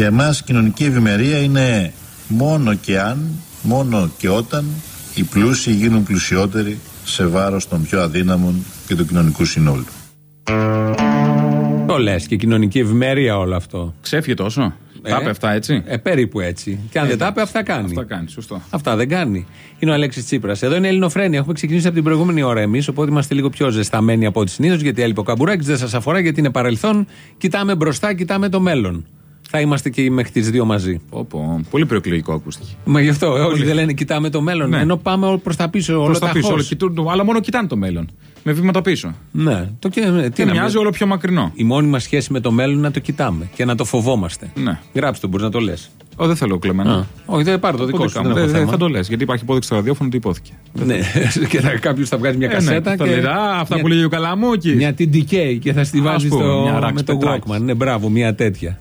Για εμάς η κοινωνική ευημερία είναι μόνο και αν, μόνο και όταν οι πλούσιοι γίνουν πλουσιότεροι σε βάρος των πιο αδύναμων και του κοινωνικού συνόλου. Το λες και κοινωνική ευημερία όλο αυτό. Ξέφυγε τόσο. Ε, Τα είπε αυτά έτσι; Ε, περίπου έτσι. Και αν δεν τα είπε, αυτά κάνει. Αυτά κάνει, σωστό. Αυτά δεν κάνει. Είναι ο Αλέξης Τσίπρας. Εδώ είναι η Ελληνοφρένεια. Έχουμε ξεκινήσει από την προηγούμενη ώρα εμείς, οπότε είμαστε λίγο πιο ζεσταμένοι από ό,τι συνήθως, γιατί έλειπε ο Καμπουράκης, δεν σας αφορά, γιατί είναι παρελθόν. Κοιτάμε μπροστά, κοιτάμε το μέλλον. Θα είμαστε και μέχρι τις δύο μαζί. Πω, πω. Πολύ προεκλογικό ακούστηκε. Μα γι' αυτό όλοι δεν λένε κοιτάμε το μέλλον. Ναι. Ενώ πάμε προς τα πίσω, όλο Προ τα τα πίσω, χως. όλο, κοιτούν το- αλλά μόνο κοιτάνε το μέλλον. Με βήματα πίσω. Ναι, το, και, τι Και να μοιάζει μην- όλο πιο μακρινό. Η μόνη μας σχέση με το μέλλον είναι να το κοιτάμε και να το φοβόμαστε. Ναι. Γράψτε το, μπορείς να το λες. Ω, δεν θέλω κλεμμένο. Όχι, δεν πάρω το δικό σου. Πότε Δεν κάνω. έχω Δεν- θέμα. θα το λες, γιατί υπάρχει υπόδειξη στο ραδιόφωνο ότι υπόθηκε. Ναι, και κάποιος θα βγάζει μια Ε, ναι, κασέτα. θα και... λέει, «Α, αυτά μια- που λέγει ο Καλαμούκης». Μια TDK και θα στη Ας βάζεις πούμε, στο... μια Rax με το Πετράκης. Walkman. Ναι, μπράβο, μια τέτοια.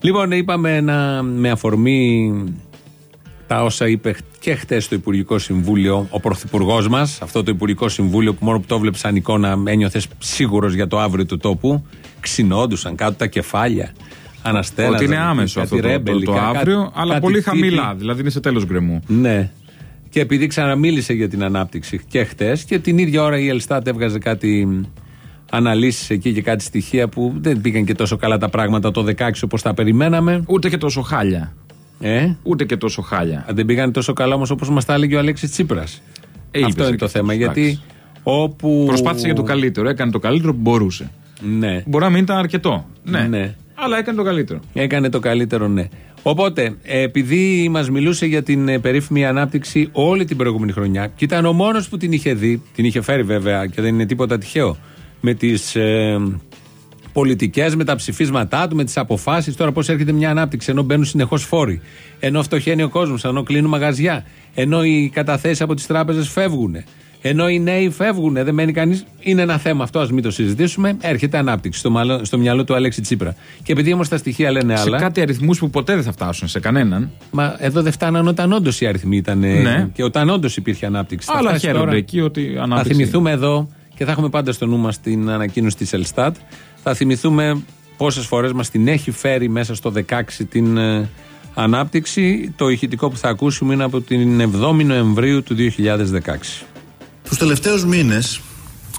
Ναι. Λοιπόν, είπαμε ένα, με αφορμή τα όσα είπε και χτες στο Υπουργικό Συμβούλιο ο Πρωθυπουργός μας, αυτό το Υπουργικό Συμβούλιο που μόνο που το βλέπεις σαν εικόνα ένιωθες σίγουρος για το αύριο του τόπου, ξυνόντουσαν κάτω τα κεφάλια. Αναστέλαζαν. Ότι είναι άμεσο κάτι αυτό το, το, ρέμπελι, το κα- αύριο, κάτι- αλλά κάτι πολύ τύποι. χαμηλά. Δηλαδή είναι σε τέλος γκρεμού. Ναι. Και επειδή ξαναμίλησε για την ανάπτυξη και χτες και την ίδια ώρα η Ελστάτ έβγαζε κάτι αναλύσεις εκεί και κάτι στοιχεία που δεν πήγαν και τόσο καλά τα πράγματα το 16 όπως τα περιμέναμε. Ούτε και τόσο χάλια. Ε, Ούτε και τόσο χάλια. δεν πήγαν τόσο καλά όμως όπως μας τα έλεγε ο Αλέξης Τσίπρας. Ε, Αυτό είπες είναι και το αυτός, θέμα. εντάξει. Γιατί όπου. Προσπάθησε για το καλύτερο. Έκανε το καλύτερο που μπορούσε. Ναι. Μπορεί να μην ήταν αρκετό. Ναι. Ναι. Αλλά έκανε το καλύτερο. Έκανε το καλύτερο, ναι. Οπότε, επειδή μας μιλούσε για την ε, περίφημη ανάπτυξη όλη την προηγούμενη χρονιά, και ήταν ο μόνος που την είχε δει, την είχε φέρει βέβαια και δεν είναι τίποτα τυχαίο, με τις ε, πολιτικές, με τα ψηφίσματά του, με τις αποφάσεις. Τώρα, πώς έρχεται μια ανάπτυξη, ενώ μπαίνουν συνεχώς φόροι, ενώ φτωχαίνει ο κόσμος, ενώ κλείνουν μαγαζιά, ενώ οι καταθέσεις από τις τράπεζες φεύγουν, ενώ οι νέοι φεύγουν, δεν μένει κανείς. Είναι ένα θέμα αυτό, ας μην το συζητήσουμε. Έρχεται ανάπτυξη στο, μυαλό- στο μυαλό του Αλέξη Τσίπρα. Και επειδή όμως τα στοιχεία λένε Σε άλλα. κάτι αριθμούς που ποτέ δεν θα φτάσουν σε κανέναν. Μα εδώ δεν φτάναν όταν όντως οι αριθμοί ήταν. Ναι. και όταν όντως υπήρχε ανάπτυξη. Θα Αλλά φτάσει χαίρονται τώρα. εκεί ότι Θα ανάπτυξη. θυμηθούμε εδώ και θα έχουμε πάντα στο νου μας την ανακοίνωση της Ελστάτ. Θα θυμηθούμε πόσες φορές μας την έχει φέρει μέσα στο 16 την ε, ανάπτυξη. Το ηχητικό που θα ακούσουμε είναι από την 7η Νοεμβρίου του 2016. Τους τελευταίους μήνες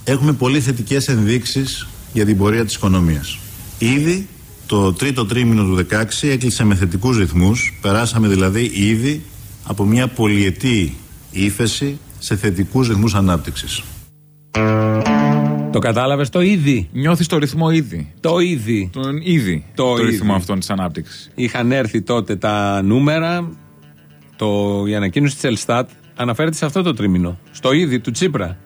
έχουμε πολύ θετικές ενδείξεις για την πορεία της οικονομίας. Ήδη το τρίτο τρίμηνο του 2016 έκλεισε με θετικούς ρυθμούς. Περάσαμε δηλαδή ήδη από μια πολυετή ύφεση σε θετικούς ρυθμούς ανάπτυξης. Το κατάλαβες το ήδη; Νιώθεις το ρυθμό ήδη. Το ήδη. Τον ήδη. Το Το, ρυθμό ήδη. αυτόν της ανάπτυξης. Είχαν έρθει τότε τα νούμερα. Το, η ανακοίνωση της Ελστάτ αναφέρεται σε αυτό το τρίμηνο. Στο είδη του Τσίπρα.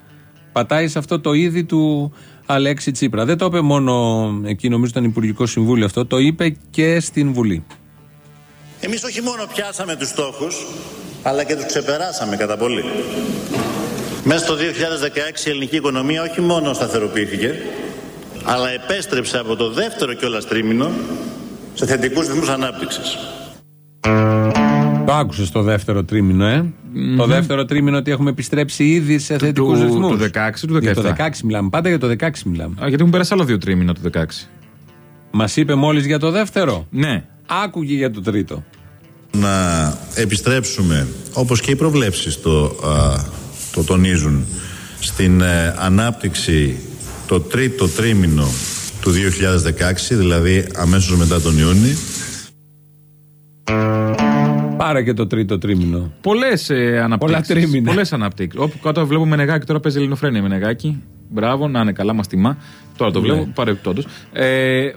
Πατάει σε αυτό το είδη του Αλέξη Τσίπρα. Δεν το είπε μόνο εκεί, νομίζω, ήταν Υπουργικό Συμβούλιο αυτό. Το είπε και στην Βουλή. Εμείς όχι μόνο πιάσαμε τους στόχους, αλλά και τους ξεπεράσαμε κατά πολύ. Μέσα στο 2016 η ελληνική οικονομία όχι μόνο σταθεροποιήθηκε, αλλά επέστρεψε από το δεύτερο κιόλας τρίμηνο σε θετικούς ρυθμούς ανάπτυξης. Το άκουσες το δεύτερο τρίμηνο, ε; Το δεύτερο τρίμηνο ότι έχουμε επιστρέψει ήδη σε θετικούς του- ρυθμούς. του 16 του Για το 17. 16 μιλάμε. Πάντα για το 16 μιλάμε. Α, γιατί έχουν περάσει άλλο δύο τρίμηνα το 16. Μας είπε μόλις για το δεύτερο. Ναι. Άκουγε για το τρίτο. Να επιστρέψουμε, όπως και οι προβλέψεις το, α, το τονίζουν, στην ε, ανάπτυξη το τρίτο τρίμηνο του 2016, δηλαδή αμέσως μετά τον Ιούνιο. Πάρε και το τρίτο τρίμηνο. Πολλές ε, αναπτύξεις. Πολλά τρίμηνα. Πολλές αναπτύξεις. Όπου κάτω βλέπω Μενεγάκη, τώρα παίζει ελληνοφρένια Μενεγάκη. Μπράβο, να είναι καλά, μας τιμά. Τώρα το βλέπω, Ναι. παρεμπιπτόντως. Ε,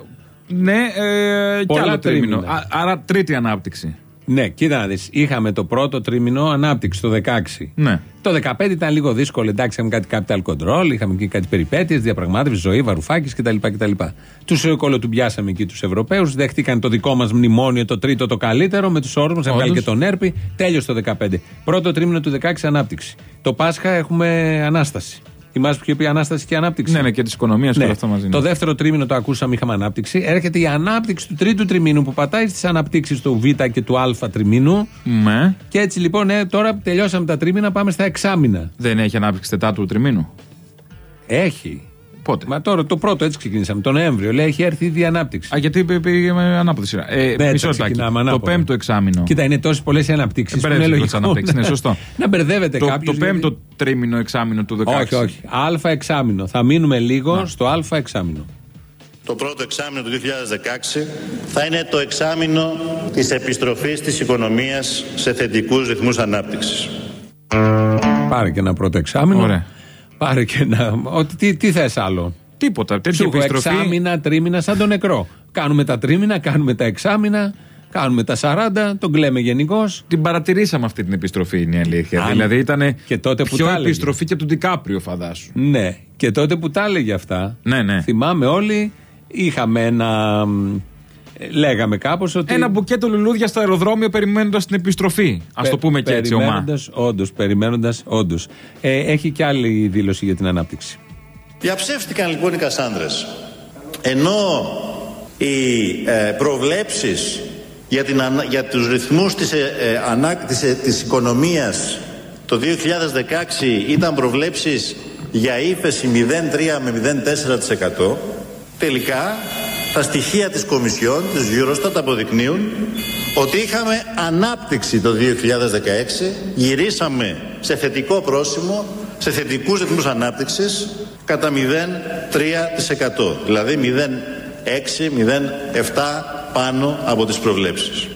ναι, ε, και Πολλά άλλο τρίμηνο. τρίμηνα. Α, άρα τρίτη ανάπτυξη. Ναι, κοίτα να δεις, Είχαμε το πρώτο τρίμηνο ανάπτυξη το 16. Ναι. Το 15 ήταν λίγο δύσκολο. Εντάξει, είχαμε κάτι capital control, είχαμε και κάτι περιπέτειες, διαπραγμάτευση, ζωή, βαρουφάκη κτλ. κτλ. Τους κολοτουμπιάσαμε εκεί τους Ευρωπαίους, δέχτηκαν το δικό μας μνημόνιο, το τρίτο το καλύτερο, με τους όρους μας, έβγαλε Όντως. και τον ΕΡΠΗ. Τέλειωσε το 15. Πρώτο τρίμηνο του 16 ανάπτυξη. Το Πάσχα έχουμε ανάσταση. Θυμάσαι που είχε πει ανάσταση και ανάπτυξη; Ναι, ναι, και της οικονομίας και Ναι. όλα αυτά μαζί. Το ναι. δεύτερο τρίμηνο το ακούσαμε, είχαμε ανάπτυξη. Έρχεται η ανάπτυξη του τρίτου τριμήνου που πατάει στις αναπτύξεις του Β και του Α τριμήνου. Ναι. Και έτσι λοιπόν, ε, τώρα τελειώσαμε τα τρίμηνα, πάμε στα εξάμηνα. Δεν έχει ανάπτυξη τετάρτου τριμήνου; Έχει. Πότε; Μα τώρα το πρώτο έτσι ξεκινήσαμε. Το Νοέμβριο. Λέει έχει έρθει ήδη η ανάπτυξη. Α, γιατί πήγε με ανάποδη σειρά. Ε, Ναι, μισό τα λεπτάκι. ξεκινάμε Το ανάποδα. πέμπτο εξάμεινο. Κοίτα, είναι τόσες πολλές οι αναπτύξεις. Ε, που είναι μπερδεύτηκα λογικό. τις αναπτύξεις, ναι, σωστό. να μπερδεύεται το, κάποιος. το πέμπτο τρίμηνο εξάμηνο του 16. Όχι, όχι. Α εξάμηνο. Θα μείνουμε λίγο στο Α εξάμηνο. Το πρώτο εξάμεινο του 2016 θα είναι το εξάμεινο της επιστροφής της οικονομίας σε θετικούς ρυθμούς ανάπτυξης. Πάρε και ένα πρώτο εξάμηνο. Ωραία. Πάρε και ένα. Ότι, τι, τι θες άλλο; Τίποτα. Σου Τέτοια έχω επιστροφή. εξάμηνα, τρίμηνα σαν τον νεκρό. Κάνουμε τα τρίμηνα, κάνουμε τα εξάμηνα, κάνουμε τα 40, τον κλαίμε γενικώς. Την παρατηρήσαμε αυτή την επιστροφή, είναι η αλήθεια. Αν- Δηλαδή ήταν και τότε που πιο τα έλεγε. επιστροφή και από τον Τικάπριο, φαντάσου. Ναι. Και τότε που τα έλεγε αυτά. Ναι, ναι. Θυμάμαι όλοι, είχαμε ένα. Μ, ε, Λέγαμε κάπως ότι. Ένα μπουκέτο λουλούδια στο αεροδρόμιο περιμένοντας την επιστροφή. Α το πούμε και έτσι, ομά. Όντως, περιμένοντας, όντως. Ε, έχει και άλλη δήλωση για την ανάπτυξη. Διαψεύστηκαν λοιπόν οι Κασάνδρες. Ενώ οι ε, προβλέψεις για, την, ανα- για τους ρυθμούς της, ε, ε, ανά- της, ε, της οικονομίας το 2016 ήταν προβλέψεις για ύφεση 0,3 με 0,4% τελικά τα στοιχεία της Κομισιόν, της Eurostat αποδεικνύουν ότι είχαμε ανάπτυξη το 2016, γυρίσαμε σε θετικό πρόσημο, σε θετικούς ρυθμούς ανάπτυξης κατά 0,3%. Δηλαδή 0,6-0,7 πάνω από τις προβλέψεις.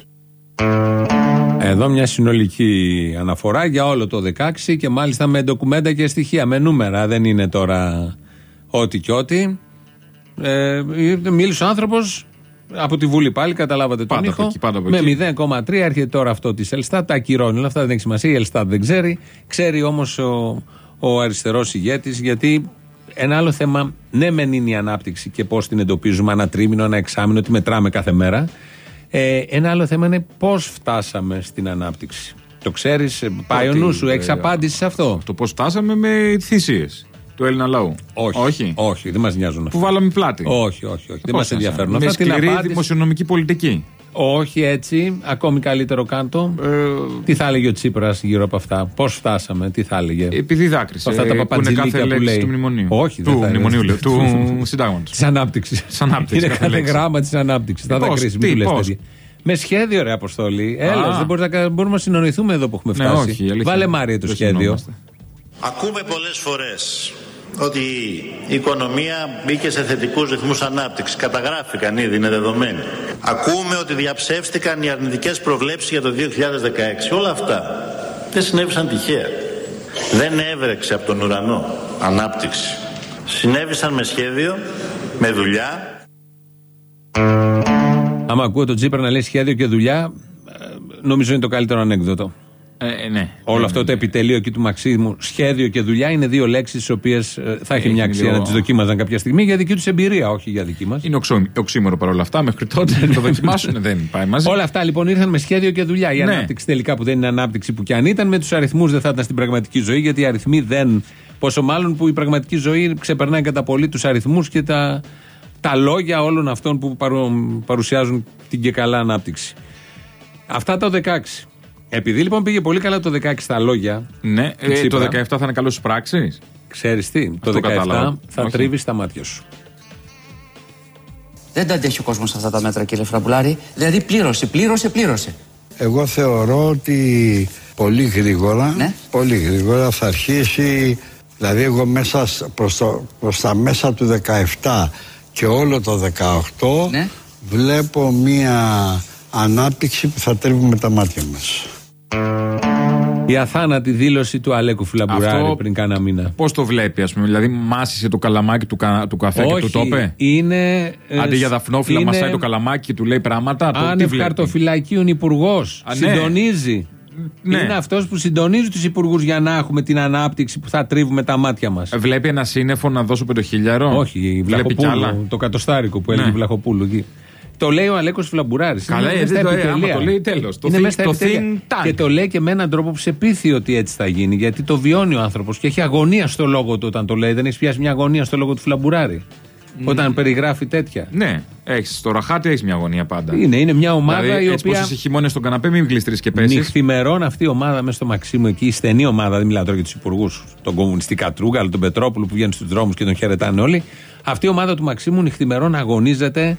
Εδώ μια συνολική αναφορά για όλο το 16 και μάλιστα με ντοκουμέντα και στοιχεία, με νούμερα. Δεν είναι τώρα ό,τι και ό,τι. Ε, μίλησε ο άνθρωπος από τη Βουλή πάλι, καταλάβατε τον Πάντα από ήχο. εκεί, πάντα από με εκεί. 0,3 έρχεται τώρα αυτό της Ελστάτ. Τα ακυρώνει όλα αυτά, δεν έχει σημασία. Η Ελστάτ δεν ξέρει. Ξέρει όμως ο, ο αριστερός ηγέτης, γιατί ένα άλλο θέμα, ναι, μεν είναι η ανάπτυξη και πώς την εντοπίζουμε, ένα τρίμηνο, ένα εξάμηνο, τι μετράμε κάθε μέρα. Ε, ένα άλλο θέμα είναι πώς φτάσαμε στην ανάπτυξη. Το ξέρεις, πάει ο Ότι, νου σου, ε, έχει απάντηση σε αυτό; Το πώς φτάσαμε με θυσίες του Έλληνα λαού. Όχι. όχι. Όχι, δεν μας νοιάζουν αυτά. Που βάλαμε πλάτη. Όχι, όχι, όχι. Δεν Πώς μας να ενδιαφέρουν σαν- αυτά. Με Την σκληρή απάντηση- δημοσιονομική πολιτική. Όχι έτσι, ακόμη καλύτερο κάτω. Ε, Τι θα έλεγε ο Τσίπρας γύρω από αυτά, Πώς φτάσαμε, τι θα έλεγε; επειδή δάκρυσε. Αυτά τα ε, που είναι παπατζηλίκια κάθε που λέξη λέει. του μνημονίου. Όχι, δεν του θα είναι. μνημονίου, λέω, του συντάγματος. Της ανάπτυξης. Της ανάπτυξης, Είναι κάθε κάθε λέξη. γράμμα της ανάπτυξης. Θα τα Πώς, κρίσει, τι, μην του λες πώς; τέτοια. Με σχέδιο, ρε Αποστολή. Έλας, Α. δεν μπορείς να, μπορούμε να συνοηθούμε εδώ που έχουμε Ναι, φτάσει. όχι, η αλήθεια Βάλε είναι. Μάρια το Δεν σχέδιο. συνεννοούμαστε. Ακούμε πολλές φορές ότι η οικονομία μπήκε σε θετικούς ρυθμούς ανάπτυξης. Καταγράφηκαν ήδη, είναι δεδομένοι. Ακούμε ότι διαψεύστηκαν οι αρνητικές προβλέψεις για το 2016. Όλα αυτά δεν συνέβησαν τυχαία. Δεν έβρεξε από τον ουρανό ανάπτυξη. Συνέβησαν με σχέδιο, με δουλειά, Άμα ακούω τον Τσίπρα να λέει σχέδιο και δουλειά, ε, νομίζω είναι το καλύτερο ανέκδοτο. Ε, ναι. Όλο Ναι, αυτό ναι, το ναι. επιτελείο εκεί του Μαξίμου, σχέδιο και δουλειά, είναι δύο λέξεις τι οποίες θα έχει Έχει μια αξία λίγο- να τις δοκίμαζαν κάποια στιγμή για δική τους εμπειρία, όχι για δική μας. Είναι οξύ- οξύμορο παρόλα αυτά. Μέχρι τότε να το δοκιμάσουν δεν πάει μαζί. Όλα αυτά λοιπόν ήρθαν με σχέδιο και δουλειά. Η Ναι. ανάπτυξη τελικά που δεν είναι ανάπτυξη που κι αν ήταν, με τους αριθμούς δεν θα ήταν στην πραγματική ζωή, γιατί οι αριθμοί δεν. Πόσο μάλλον που η πραγματική ζωή ξεπερνάει κατά πολύ τους αριθμούς και τα, τα λόγια όλων αυτών που παρου- παρουσιάζουν την και καλά ανάπτυξη. Αυτά το 16. Επειδή λοιπόν πήγε πολύ καλά το 16 στα λόγια, Ναι, του ε, το Τσίπρα. 17 θα είναι καλός στι πράξεις; ξέρεις τι, το 17 κατάλαβα. θα Όχι. τρίβει τα μάτια σου. Δεν τα αντέχει ο κόσμος αυτά τα μέτρα, κύριε Φραμπουλάρη. Δηλαδή πλήρωσε, πλήρωσε, πλήρωσε. Εγώ θεωρώ ότι πολύ γρήγορα, Ναι. πολύ γρήγορα θα αρχίσει, δηλαδή εγώ μέσα σ- προς, το, προς τα μέσα του 17 και όλο το 18 Ναι. βλέπω μία ανάπτυξη που θα τρίβουμε τα μάτια μας. Η αθάνατη δήλωση του Αλέκου Φλαμπουράρη Αυτό πριν κάνα μήνα. Πώς το βλέπει, ας πούμε. Δηλαδή, μάσησε το καλαμάκι του, κα, του καφέ και του το είπε; είναι. ε, Αντί για δαφνόφυλλα, είναι μασάει το καλαμάκι και του λέει πράγματα. Το, τι Άνευ βλέπει; χαρτοφυλακίων υπουργός. Α, ναι. Συντονίζει. Ναι. Είναι αυτός που συντονίζει τους υπουργούς για να έχουμε την ανάπτυξη που θα τρίβουμε τα μάτια μας. Ε, Βλέπει ένα σύννεφο να δώσω πεντοχίλιαρο. Όχι, η Βλέπει κι Βλαχοπούλου. άλλα. Το κατοστάρικο που έλεγε Ναι. η Βλαχοπούλου εκεί. Το λέει ο Αλέκος Φλαμπουράρης. Καλά, ε, δεν το- ε, άμα το λέει, τέλος. Το είναι think- μέσα στα το επιτέλεια. think tank. Και το λέει και με έναν τρόπο που σε πείθει ότι έτσι θα γίνει. Γιατί το βιώνει ο άνθρωπος και έχει αγωνία στο λόγο του όταν το λέει. Δεν έχεις πιάσει μια αγωνία στο λόγο του Φλαμπουράρη. Όταν περιγράφει τέτοια. Ναι, έχεις στο ραχάτι έχεις μια αγωνία πάντα. Είναι, είναι μια ομάδα δηλαδή, η έτσι οποία. Πως είσαι χειμώνες στον καναπέ, μην γλιστρείς και πέσεις. Νυχθημερών αυτή η ομάδα μέσα στο Μαξίμου εκεί, η στενή ομάδα, δεν μιλάω τώρα για τους υπουργούς, τον κομμουνιστικά Τρούγκαλ, τον Πετρόπουλο που βγαίνουν στους δρόμους και τον χαιρετάνε όλοι. Αυτή η ομάδα του Μαξίμου νυχθημερών αγωνίζεται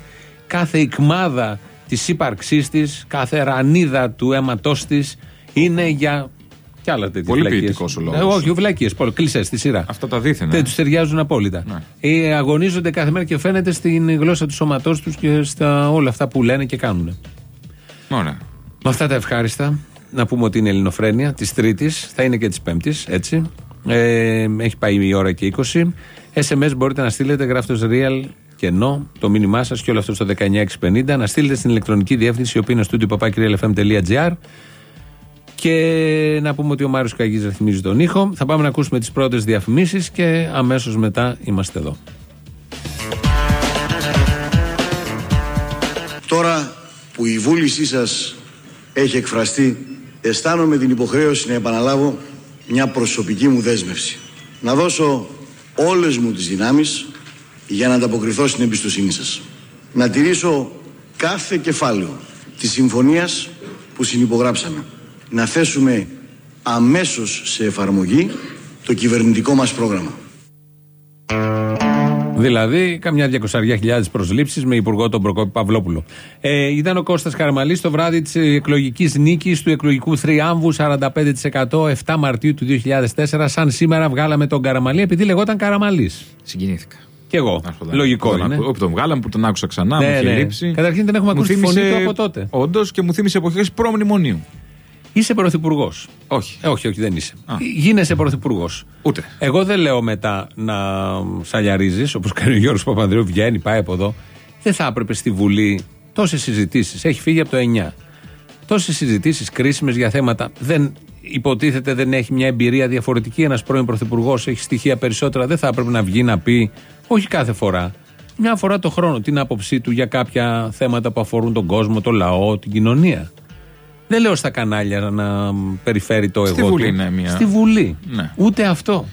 κάθε ικμάδα της ύπαρξής της, κάθε ρανίδα του αίματός της είναι για. Κι άλλα τέτοια Πολύ βλακίες. ποιητικός ο λόγος. Ε, όχι, βλακίες. Κλεισέ στη σειρά. Αυτά τα δίθεν. Δεν τους ταιριάζουν απόλυτα. Ναι. Ε, αγωνίζονται κάθε μέρα και φαίνεται στην γλώσσα του σώματός τους και στα όλα αυτά που λένε και κάνουν. Ωραία. Με αυτά τα ευχάριστα, να πούμε ότι είναι Ελληνοφρένεια της Τρίτης, θα είναι και της Πέμπτης, έτσι. Ε, έχει πάει η ώρα και 20. SMS μπορείτε να στείλετε γράφτος real και no το μήνυμά σας και όλο αυτό στο 19650. Να στείλετε στην ηλεκτρονική διεύθυνση, η οποία είναι στο papakirialfm.gr. Και να πούμε ότι ο Μάριος Καγής ρυθμίζει τον ήχο. Θα πάμε να ακούσουμε τις πρώτες διαφημίσεις και αμέσως μετά είμαστε εδώ. Τώρα που η βούλησή σας έχει εκφραστεί, αισθάνομαι την υποχρέωση να επαναλάβω μια προσωπική μου δέσμευση. Να δώσω όλες μου τις δυνάμεις για να ανταποκριθώ στην εμπιστοσύνη σας. Να τηρήσω κάθε κεφάλαιο της συμφωνίας που συνυπογράψαμε. Να θέσουμε αμέσως σε εφαρμογή το κυβερνητικό μας πρόγραμμα. Δηλαδή, καμιά διακοσαριά χιλιάδες προσλήψεις με υπουργό τον Προκόπη Παυλόπουλο. Ε, ήταν ο Κώστας Καραμαλής το βράδυ της εκλογικής νίκης του εκλογικού θριάμβου 45% 7 Μαρτίου του 2004. Σαν σήμερα βγάλαμε τον Καραμαλή επειδή λεγόταν Καραμαλής. Συγκινήθηκα. Κι εγώ. Άρχοντα. Λογικό Που τον είναι. ακού- Όπου τον βγάλαμε, που τον άκουσα ξανά, Ναι, μου είχε ναι. λείψει. Καταρχήν δεν έχουμε Μου ακούσει τη φωνή θύμισε- του από τότε. Όντως και μου θύμισε εποχές προμνημονίου. Είσαι πρωθυπουργός. Όχι. Ε, όχι, όχι, δεν είσαι. Α. Γίνεσαι πρωθυπουργός. Ούτε. Εγώ δεν λέω μετά να σαλιαρίζεις, όπως κάνει ο Γιώργος Παπανδρέου, βγαίνει, πάει από εδώ. Δεν θα έπρεπε στη Βουλή τόσες συζητήσεις. Έχει φύγει από το 9. Τόσες συζητήσεις κρίσιμες για θέματα. Δεν υποτίθεται δεν έχει μια εμπειρία διαφορετική. Ένας πρώην πρωθυπουργός έχει στοιχεία περισσότερα. Δεν θα έπρεπε να βγει να πει, όχι κάθε φορά, μια φορά το χρόνο, την άποψή του για κάποια θέματα που αφορούν τον κόσμο, το λαό, την κοινωνία. Δεν λέω στα κανάλια να περιφέρει το Στη εγώ Βουλή του. είναι μια- Στη Βουλή. Ναι. Ούτε αυτό.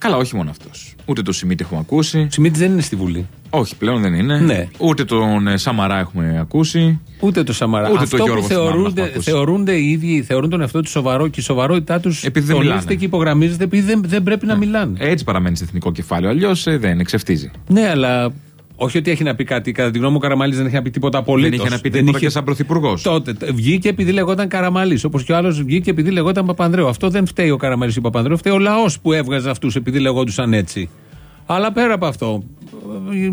Καλά, όχι μόνο αυτός. Ούτε το Σιμίτη έχουμε ακούσει. Ο Σιμίτη δεν είναι στη Βουλή. Όχι, πλέον δεν είναι. Ναι. Ούτε τον ε, Σαμαρά έχουμε ακούσει. Ούτε το Σαμαρά. Ούτε το Αυτό Γιώργο που Θυμάμαι να θεωρούνται, έχουμε ακούσει. θεωρούνται οι ίδιοι, θεωρούν τον εαυτό τους σοβαρό και η σοβαρότητά τους Επειδή δεν μιλάνε. και υπογραμμίζεται επειδή δεν, δεν πρέπει να μιλάνε. Έτσι παραμένει σε εθνικό κεφάλαιο. Αλλιώς δεν εξευτίζει. Ναι, αλλά όχι ότι έχει να πει κάτι. Κατά τη γνώμη μου, ο Καραμαλή δεν έχει να πει τίποτα απολύτως. Δεν είχε να πει τίποτα και σαν πρωθυπουργός. Τότε τε- βγήκε επειδή λεγόταν Καραμαλή. Όπως και ο άλλος βγήκε επειδή λεγόταν Παπανδρέου. Αυτό δεν φταίει ο Καραμαλή ή ο Παπανδρέου, φταίει ο λαός που έβγαζε αυτούς επειδή λεγόντουσαν έτσι. Αλλά πέρα από αυτό, ε,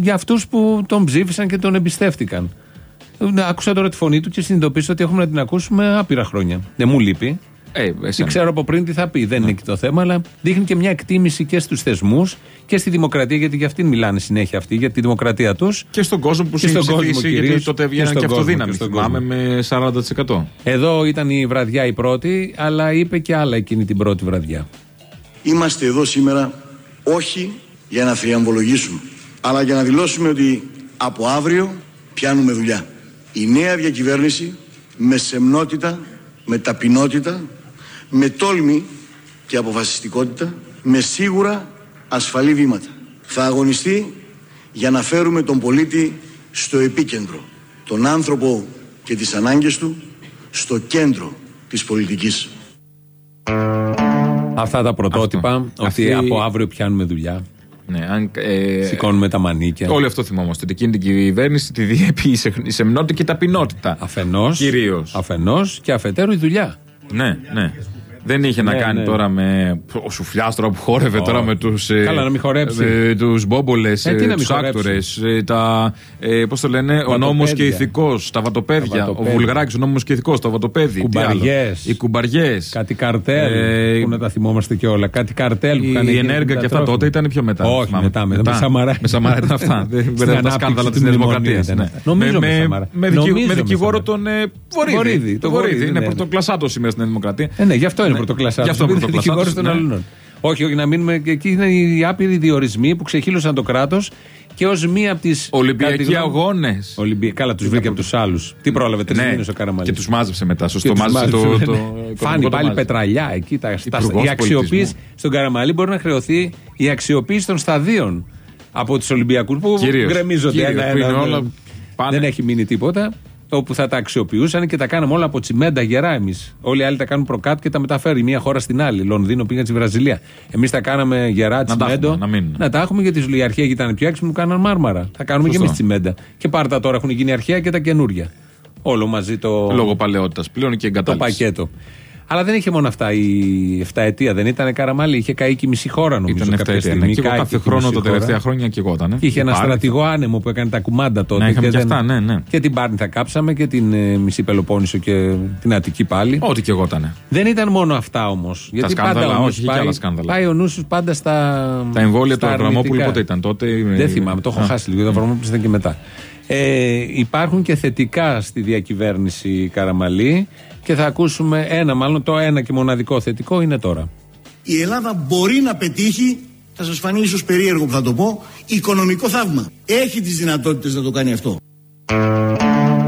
για αυτούς που τον ψήφισαν και τον εμπιστεύτηκαν. Ε, Άκουσα τώρα τη φωνή του και συνειδητοποίησα ότι έχουμε να την ακούσουμε άπειρα χρόνια. Δεν μου λείπει. Ε, Δεν εσένα. ξέρω από πριν τι θα πει. Δεν είναι εκεί το θέμα, αλλά δείχνει και μια εκτίμηση και στους θεσμούς και στη δημοκρατία, γιατί για αυτήν μιλάνε συνέχεια αυτοί, για τη δημοκρατία τους. Και στον κόσμο που Και στον συμψηφίσει, κόσμο γιατί κυρίως. τότε Και βγαίνουν στον και κόσμο, αυτοδύναμοι. και στον Θυμάμαι με 40%. Εδώ ήταν η βραδιά η πρώτη, αλλά είπε και άλλα εκείνη την πρώτη βραδιά. Είμαστε εδώ σήμερα όχι για να θριαμβολογήσουμε, αλλά για να δηλώσουμε ότι από αύριο πιάνουμε δουλειά. Η νέα διακυβέρνηση με σεμνότητα, με ταπεινότητα, με τόλμη και αποφασιστικότητα, με σίγουρα ασφαλή βήματα. Θα αγωνιστεί για να φέρουμε τον πολίτη στο επίκεντρο, τον άνθρωπο και τις ανάγκες του στο κέντρο της πολιτικής. Αυτά τα πρωτότυπα, Αυτό. ότι Αυτή- από αύριο πιάνουμε δουλειά. Ναι, αν, ε, Σηκώνουμε τα μανίκια. Όλοι αυτό θυμόμαστε. Ότι εκείνη την κυβέρνηση τη διέπει η σε- η σεμνότητα και η ταπεινότητα. Αφενός. Κυρίως. Αφενός και αφετέρου η δουλειά. Ναι, ναι. Δεν είχε να Ναι, κάνει ναι. τώρα με. Ο Σουφλιά τώρα που χόρευε Ω. τώρα με τους. Καλά, να μην χορέψει. Με τους μπόμπολες, Ε, τι να μην τους άκτορες. χορέψει. Τα. Ε, Πώς το λένε, ο νόμος και Βατοπέδια. ηθικός. Τα βατοπέδια. Τα Ο βατοπέδια. Βουλγαράκης, ο νόμος και ηθικός. Τα βατοπέδια. Κουμπαριές. Οι κουμπαριές. Κάτι καρτέλ. Ε, που να τα θυμόμαστε και όλα. Κάτι καρτέλ που Η, κάνει η εκείνη ενέργεια τα και αυτά τρόφιμα. τότε ήταν πιο μετά. Όχι, θυμάμαι. μετά, μετά. Με Σαμαρά. Με Σαμαρά ήταν αυτά. Δεν Στην μπερδεύω τα ανάπτυξη σκάνδαλα του της Νέα μνημονίου Δημοκρατία. ήταν αυτά. Νομίζω με Σαμαρά. με, δικη- Νομίζω με με δικηγόρο Σαμαρά. τον ε, Βορύδη. Βορύδη, Το το Βορύδη. Βορύδη, Είναι ναι. πρωτοκλασσάτο σήμερα στην Νέα Δημοκρατία. Ε, ναι, γι' αυτό είναι Ναι. πρωτοκλασσάτο. Γι' αυτό είναι πρωτοκλασσάτος, δικηγόρος των ναι. αλληλών. Όχι, όχι, να μείνουμε. Και εκεί είναι οι άπειροι διορισμοί που ξεχύλωσαν το κράτος και ως μία από τις. Ολυμπιακοί αγώνες. Καλά, τους βρήκε από τους άλλους. Τι πρόλαβε, τρεις μήνες ο Καραμαλής. Ναι. Και τους μάζεψε μετά. Σωστό, μάζεψε το. το οικονομικό Φάνη το πάλι μάζεψε. πετραλιά εκεί. Τα, τα, Υπουργός η αξιοποίηση πολιτισμού. στον Καραμαλή μπορεί να χρεωθεί η αξιοποίηση των σταδίων. από τους Ολυμπιακούς που Κυρίως. γκρεμίζονται Κυρίως, ένα-ένα. που είναι όλα- πάνε. Δεν έχει μείνει τίποτα. Όπου θα τα αξιοποιούσαν και τα κάναμε όλα από τσιμέντα γερά εμείς. Όλοι οι άλλοι τα κάνουν προκάτ και τα μεταφέρει μία χώρα στην άλλη. Λονδίνο πήγαν στη Βραζιλία. Εμείς τα κάναμε γερά τα τσιμέντο. έχουμε, να μείνουν. να τα έχουμε γιατί οι αρχαίοι ήταν πιο έξυπνοι που κάναν μάρμαρα. Θα κάνουμε και Σωστό. εμείς τσιμέντα. Και πάρτα τώρα έχουν γίνει αρχαία και τα καινούρια. Όλο μαζί το, Λόγω παλαιότητας πλέον και το εγκατάλειψης. πακέτο. Αλλά δεν είχε μόνο αυτά η 7 ετία, δεν ήταν καραμάλι. Είχε καεί και η μισή χώρα νομίζω. Ήταν κάποια 7 στιγμή. ετία. ναι. Και εγώ Κάει κάθε και η χρόνο μισή τα χώρα. τελευταία χρόνια και εγώ ήταν. Και είχε ένα Πάρνηθα. στρατηγό άνεμο που έκανε τα κουμάντα τότε. Ναι, είχαμε και δεν- αυτά, ναι, ναι. Και την Πάρνηθα κάψαμε και την ε, μισή Πελοπόννησο και την Αττική πάλι. Ό,τι και εγώ ήταν. Δεν ήταν μόνο αυτά όμως. Γιατί σκάνδαλα, πάντα ο νους όχι, είχε και πάει, άλλα σκάνδαλα. πάει ο νους σου πάντα στα. Τα εμβόλια στα του Αβραμόπουλου αρνητικά. πότε ήταν τότε. Δεν θυμάμαι, το έχω Α, χάσει λίγο. Το Αβραμόπουλος ήταν και μετά. Ε, υπάρχουν και θετικά στη διακυβέρνηση Καραμαλή και θα ακούσουμε ένα, μάλλον το ένα και μοναδικό θετικό είναι τώρα. Η Ελλάδα μπορεί να πετύχει, θα σας φανεί ίσως περίεργο που θα το πω, οικονομικό θαύμα. Έχει τις δυνατότητες να το κάνει αυτό.